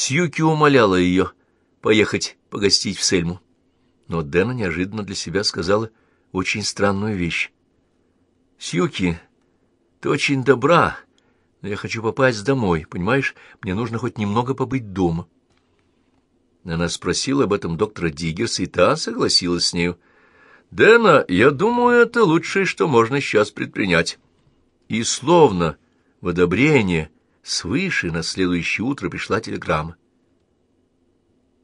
Сьюки умоляла ее поехать погостить в Сельму. Но Дэна неожиданно для себя сказала очень странную вещь. «Сьюки, ты очень добра, но я хочу попасть домой, понимаешь? Мне нужно хоть немного побыть дома». Она спросила об этом доктора Диггерса, и та согласилась с нею. «Дэна, я думаю, это лучшее, что можно сейчас предпринять». И словно в одобрение свыше на следующее утро пришла телеграмма.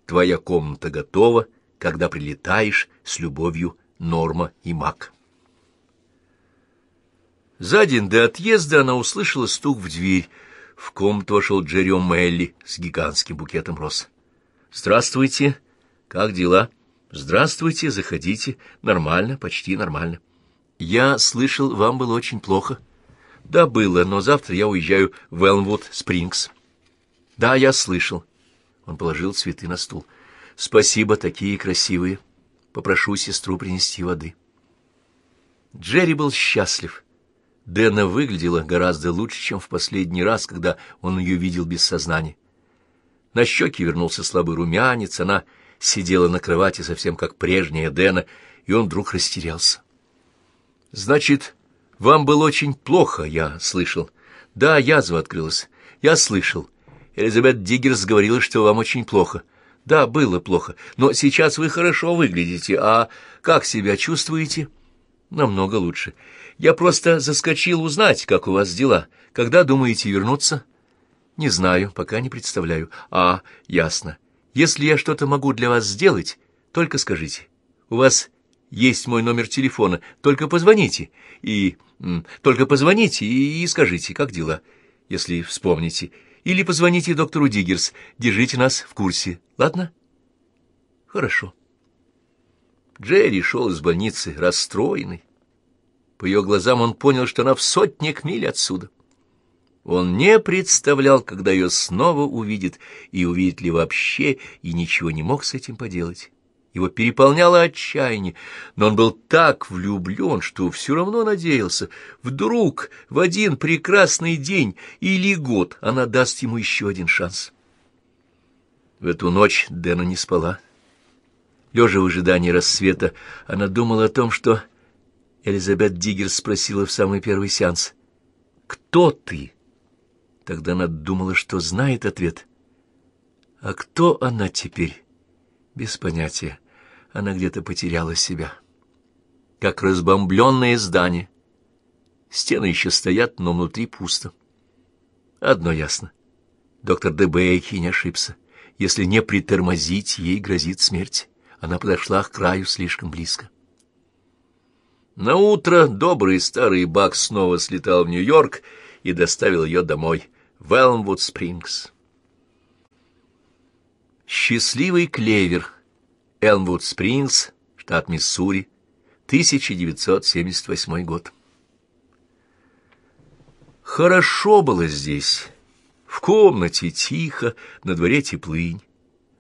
«Твоя комната готова, когда прилетаешь с любовью Норма и Мак». За день до отъезда она услышала стук в дверь. В комнату вошел Джерри О'Мелли с гигантским букетом роз. «Здравствуйте. Как дела?» «Здравствуйте, заходите. Нормально, почти нормально». «Я слышал, вам было очень плохо». «Да, было, но завтра я уезжаю в Элмвуд Спрингс». «Да, я слышал». Он положил цветы на стул. «Спасибо, такие красивые. Попрошу сестру принести воды». Джерри был счастлив. Дэна выглядела гораздо лучше, чем в последний раз, когда он ее видел без сознания. На щеке вернулся слабый румянец, она сидела на кровати совсем как прежняя Дэна, и он вдруг растерялся. «Значит, вам было очень плохо, я слышал. Да, язва открылась. Я слышал. Элизабет Диггерс говорила, что вам очень плохо. Да, было плохо, но сейчас вы хорошо выглядите. А как себя чувствуете?» «Намного лучше. Я просто заскочил узнать, как у вас дела. Когда думаете вернуться?» Не знаю, пока не представляю. А, ясно. Если я что-то могу для вас сделать, только скажите. У вас есть мой номер телефона, только позвоните. И... только позвоните и, и скажите, как дела, если вспомните. Или позвоните доктору Диггерс, держите нас в курсе, ладно? Хорошо. Джерри шел из больницы расстроенный. По ее глазам он понял, что она в сотнях миль отсюда. Он не представлял, когда ее снова увидит, и увидит ли вообще, и ничего не мог с этим поделать. Его переполняло отчаяние, но он был так влюблен, что все равно надеялся. Вдруг в один прекрасный день или год она даст ему еще один шанс. В эту ночь Дэна не спала. Лежа в ожидании рассвета, она думала о том, что Элизабет Диггер спросила в самый первый сеанс. «Кто ты?» Тогда она думала, что знает ответ. А кто она теперь? Без понятия. Она где-то потеряла себя. Как разбомбленное здание. Стены еще стоят, но внутри пусто. Одно ясно. Доктор Дебейки не ошибся. Если не притормозить, ей грозит смерть. Она подошла к краю слишком близко. На утро добрый старый Бак снова слетал в Нью-Йорк и доставил ее домой в Элмвуд-Спрингс. Счастливый клевер. Элмвуд-Спрингс, штат Миссури, 1978 год. Хорошо было здесь. В комнате тихо, на дворе теплынь.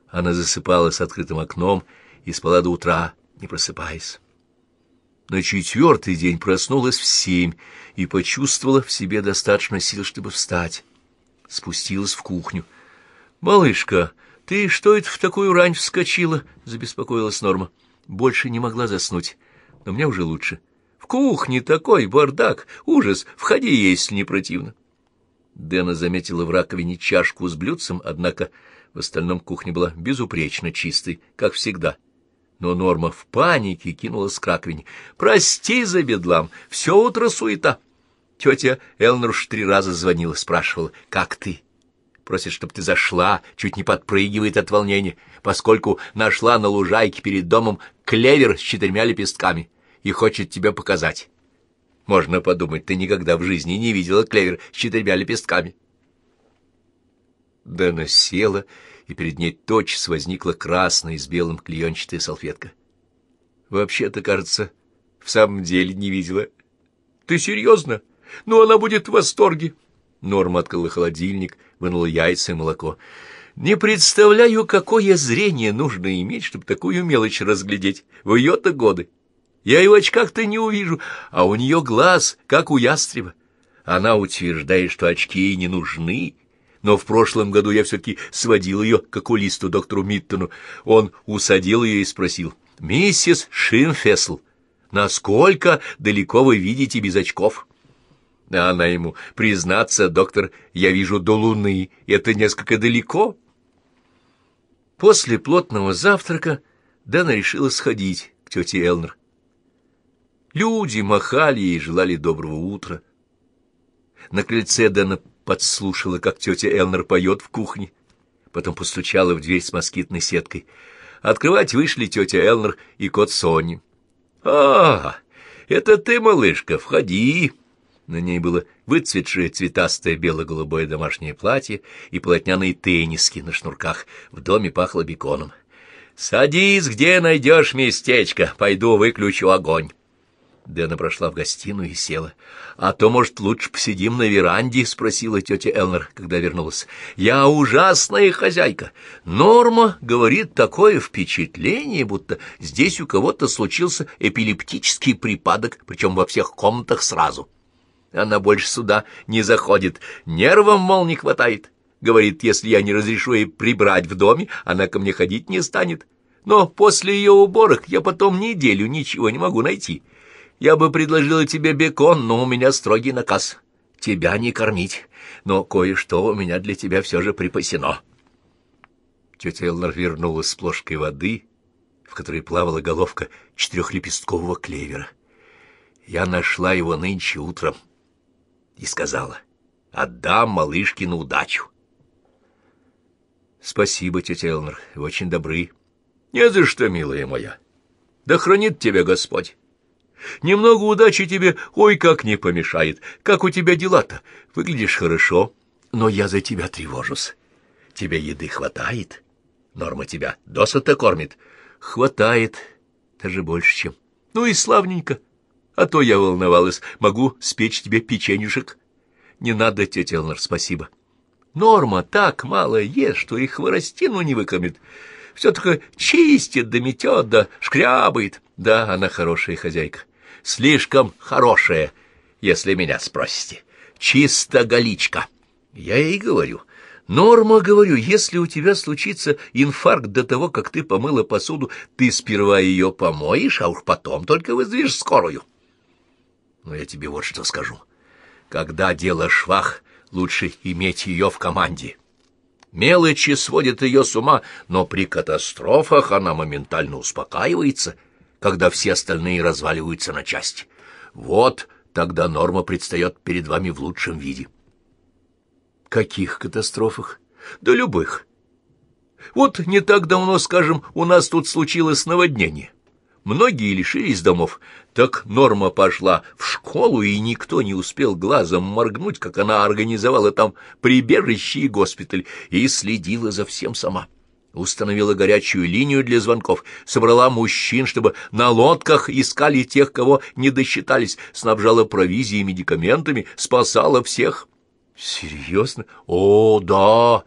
Она засыпала с открытым окном и спала до утра, не просыпаясь. На четвертый день проснулась в семь и почувствовала в себе достаточно сил, чтобы встать спустилась в кухню. «Малышка, ты что это в такую рань вскочила?» — забеспокоилась Норма. Больше не могла заснуть, но мне уже лучше. «В кухне такой бардак! Ужас! Входи, если не противно!» Дэна заметила в раковине чашку с блюдцем, однако в остальном кухня была безупречно чистой, как всегда. Но Норма в панике кинулась к раковине. «Прости за бедлам! Все утро суета!» Тетя Элнер уж три раза звонила, спрашивала, как ты? Просит, чтобы ты зашла, чуть не подпрыгивает от волнения, поскольку нашла на лужайке перед домом клевер с четырьмя лепестками и хочет тебе показать. Можно подумать, ты никогда в жизни не видела клевер с четырьмя лепестками. Дэна села, и перед ней тотчас возникла красная с белым клеенчатая салфетка. Вообще-то, кажется, в самом деле не видела. Ты серьезно? — ну, она будет в восторге. Норма открыла холодильник, вынула яйца и молоко. Не представляю, какое зрение нужно иметь, чтобы такую мелочь разглядеть в ее-то годы. Я и в очках-то не увижу, а у нее глаз, как у ястреба. Она утверждает, что очки ей не нужны. но в прошлом году я все-таки сводил ее к окулисту доктору Миттону. Он усадил ее и спросил, «Миссис Шимфесл, насколько далеко вы видите без очков?» А она ему, «Признаться, доктор, я вижу до луны, это несколько далеко». После плотного завтрака Дана решила сходить к тете Элнер. Люди махали и желали доброго утра. На крыльце Дана подслушала, как тетя Элнер поет в кухне. Потом постучала в дверь с москитной сеткой. Открывать вышли тетя Элнер и кот Сони. «А, это ты, малышка, входи!» На ней было выцветшее цветастое бело-голубое домашнее платье и полотняные тенниски на шнурках. В доме пахло беконом. «Садись, где найдешь местечко. Пойду выключу огонь». Дэна прошла в гостиную и села. «А то, может, лучше посидим на веранде?» — спросила тетя Элнер, когда вернулась. «Я ужасная хозяйка. Норма говорит такое впечатление, будто здесь у кого-то случился эпилептический припадок, причем во всех комнатах сразу. Она больше сюда не заходит, нервам, мол, не хватает. Говорит, если я не разрешу ей прибрать в доме, она ко мне ходить не станет. Но после ее уборок я потом неделю ничего не могу найти». Я бы предложила тебе бекон, но у меня строгий наказ. Тебя не кормить, но кое-что у меня для тебя все же припасено. Тетя Элнер вернулась с плошкой воды, в которой плавала головка четырехлепесткового клевера. Я нашла его нынче утром и сказала, отдам малышке на удачу. Спасибо, тетя Элнер, вы очень добры. Не за что, милая моя. Да хранит тебя Господь. Немного удачи тебе, ой, как не помешает. Как у тебя дела-то? Выглядишь хорошо, но я за тебя тревожусь. Тебе еды хватает? Норма тебя досыта кормит? Хватает, даже больше, чем. Ну и славненько. А то я волновалась. Могу спечь тебе печенюшек. Не надо, тетя Элнер, спасибо. Норма так мало ест, что и хворостину не выкормит. Все только чистит да метет да шкрябает. Да, она хорошая хозяйка слишком хорошая, если меня спросите. Чисто голичка. Я ей говорю. Норма, говорю, если у тебя случится инфаркт до того, как ты помыла посуду, ты сперва ее помоешь, а уж потом только вызовешь скорую. Но я тебе вот что скажу. Когда дело швах, лучше иметь ее в команде. Мелочи сводят ее с ума, но при катастрофах она моментально успокаивается — когда все остальные разваливаются на части. Вот тогда норма предстает перед вами в лучшем виде. Каких катастрофах? Да любых. Вот не так давно, скажем, у нас тут случилось наводнение. Многие лишились домов. Так Норма пошла в школу, и никто не успел глазом моргнуть, как она организовала там прибежище и госпиталь, и следила за всем сама установила горячую линию для звонков, собрала мужчин, чтобы на лодках искали тех, кого не досчитались, снабжала провизией и медикаментами, спасала всех. Серьезно? О, да!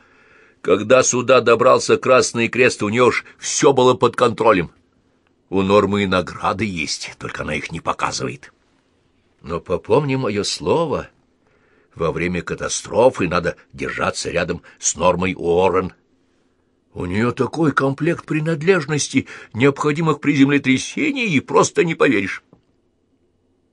Когда сюда добрался Красный Крест, у нее уж все было под контролем. У Нормы и награды есть, только она их не показывает. Но попомни мое слово, во время катастрофы надо держаться рядом с Нормой Уоррен, у нее такой комплект принадлежностей, необходимых при землетрясении, и просто не поверишь.